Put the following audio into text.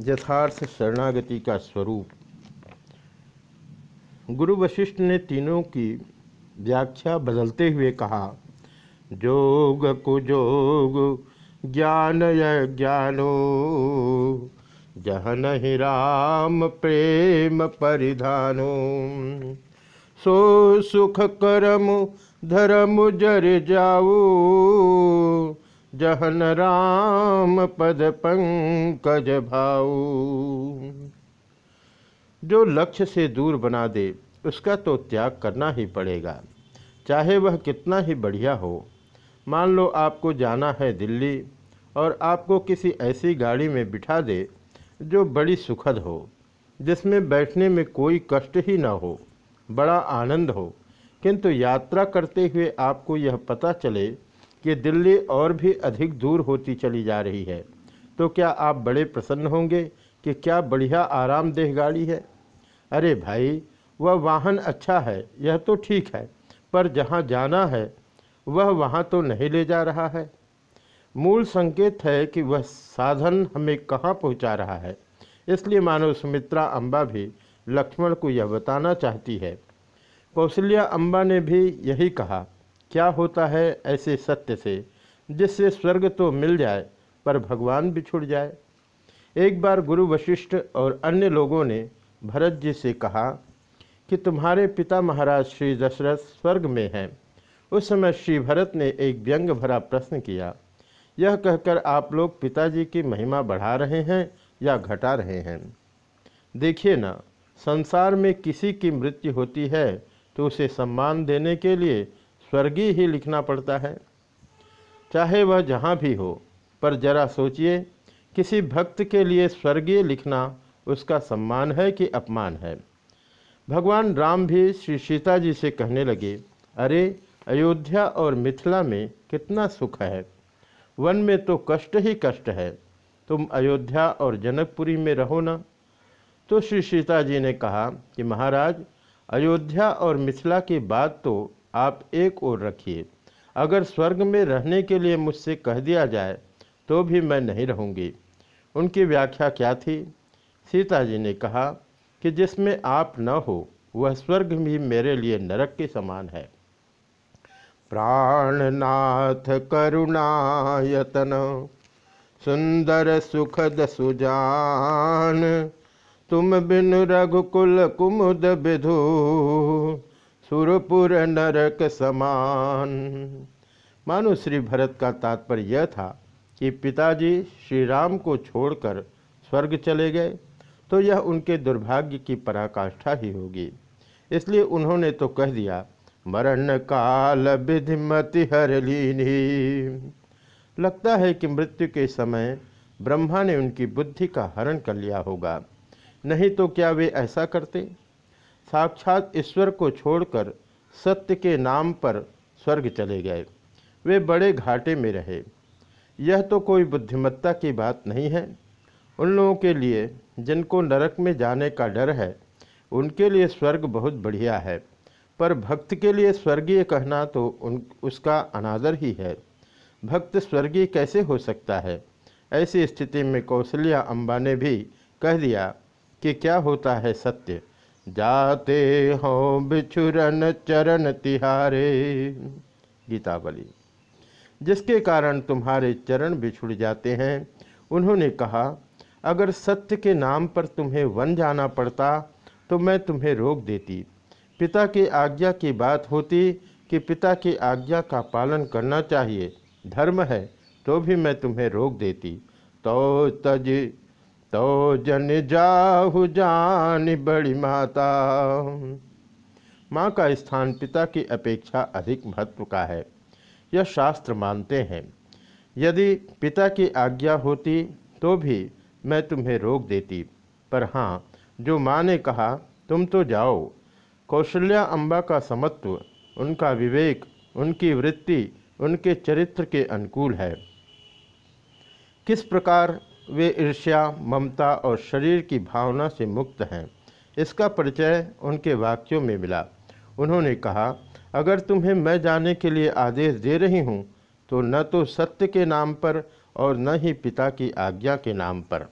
यथार्थ शरणागति का स्वरूप। गुरु वशिष्ठ ने तीनों की व्याख्या बदलते हुए कहा, जोग कुजोग, ज्ञान ज्ञानो जह नहीं राम प्रेम परिधानो। सो सुख करम धर्म जर जाऊ जहन राम पद पंकज भाऊ। जो लक्ष्य से दूर बना दे, उसका तो त्याग करना ही पड़ेगा। चाहे वह कितना ही बढ़िया हो। मान लो आपको जाना है दिल्ली और आपको किसी ऐसी गाड़ी में बिठा दे, जो बड़ी सुखद हो, जिसमें बैठने में कोई कष्ट ही ना हो, बड़ा आनंद हो। किंतु यात्रा करते हुए आपको यह पता चले कि दिल्ली और भी अधिक दूर होती चली जा रही है। तो क्या आप बड़े प्रसन्न होंगे कि क्या बढ़िया आरामदेह गाड़ी है? अरे भाई, वह वाहन अच्छा है, यह तो ठीक है, पर जहाँ जाना है, वह वहाँ तो नहीं ले जा रहा है। मूल संकेत है कि वह साधन हमें कहाँ पहुँचा रहा है। इसलिए मानो सुमित्रा अम्बा भी लक्ष्मण को यह बताना चाहती है। कौशल्या अम्बा ने भी यही कहा। क्या होता है ऐसे सत्य से, जिससे स्वर्ग तो मिल जाए, पर भगवान भी छुट जाए? एक बार गुरु वशिष्ठ और अन्य लोगों ने भरत जी से कहा कि तुम्हारे पिता महाराज श्री दशरथ स्वर्ग में हैं। उस समय श्री भरत ने एक व्यंग भरा प्रश्न किया। यह कहकर आप लोग पिताजी की महिमा बढ़ा रहे हैं या घटा रहे हैं? देखिए ना, संसार में किसी की मृत्यु होती है तो उसे सम्मान देने के लिए स्वर्गीय ही लिखना पड़ता है। चाहे वह जहाँ भी हो, पर जरा सोचिए, किसी भक्त के लिए स्वर्गीय लिखना उसका सम्मान है कि अपमान है? भगवान राम भी श्री सीता जी से कहने लगे, अरे, अयोध्या और मिथिला में कितना सुख है। वन में तो कष्ट ही कष्ट है। तुम अयोध्या और जनकपुरी में रहो ना? तो श्री सीता जी ने कहा कि, महाराज, अयोध्या और मिथिला की बात तो आप एक ओर रखिए। अगर स्वर्ग में रहने के लिए मुझसे कह दिया जाए तो भी मैं नहीं रहूँगी। उनकी व्याख्या क्या थी? सीता जी ने कहा कि जिसमें आप न हो, वह स्वर्ग भी मेरे लिए नरक के समान है। प्राणनाथ करुणायतन, सुंदर सुखद सुजान, तुम बिन रघुकुल कुमुद विधु। सुरपुर नरक समान। मानो श्री भरत का तात्पर्य यह था कि पिताजी श्री राम को छोड़कर स्वर्ग चले गए तो यह उनके दुर्भाग्य की पराकाष्ठा ही होगी। इसलिए उन्होंने तो कह दिया, मरण काल विधिमति हर लीनी। लगता है कि मृत्यु के समय ब्रह्मा ने उनकी बुद्धि का हरण कर लिया होगा। नहीं तो क्या वे ऐसा करते? साक्षात ईश्वर को छोड़कर सत्य के नाम पर स्वर्ग चले गए। वे बड़े घाटे में रहे। यह तो कोई बुद्धिमत्ता की बात नहीं है। उन लोगों के लिए, जिनको नरक में जाने का डर है, उनके लिए स्वर्ग बहुत बढ़िया है। पर भक्त के लिए स्वर्गीय कहना तो उन, उसका अनादर ही है। भक्त स्वर्गीय कैसे हो सकता है? ऐसी स्थिति में कौशल्या अम्बा ने भी कह दिया कि क्या होता है सत्य? जाते हो बिछुरन चरण तिहारे। गीतावली। जिसके कारण तुम्हारे चरण बिछुड़ जाते हैं, उन्होंने कहा, अगर सत्य के नाम पर तुम्हें वन जाना पड़ता तो मैं तुम्हें रोक देती। पिता की आज्ञा की बात होती कि पिता की आज्ञा का पालन करना चाहिए। धर्म है तो भी मैं तुम्हें रोक देती। तो तज तो जन जाहु जान बड़ी माता। माँ का स्थान पिता की अपेक्षा अधिक महत्व का है। यह शास्त्र मानते हैं। यदि पिता की आज्ञा होती तो भी मैं तुम्हें रोक देती। पर हाँ जो माँ ने कहा, तुम तो जाओ। कौशल्या अम्बा का समत्व, उनका विवेक, उनकी वृत्ति, उनके चरित्र के अनुकूल है। किस प्रकार वे ईर्ष्या, ममता और शरीर की भावना से मुक्त हैं। इसका परिचय उनके वाक्यों में मिला। उन्होंने कहा, अगर तुम्हें मैं जाने के लिए आदेश दे रही हूँ तो न तो सत्य के नाम पर और न ही पिता की आज्ञा के नाम पर।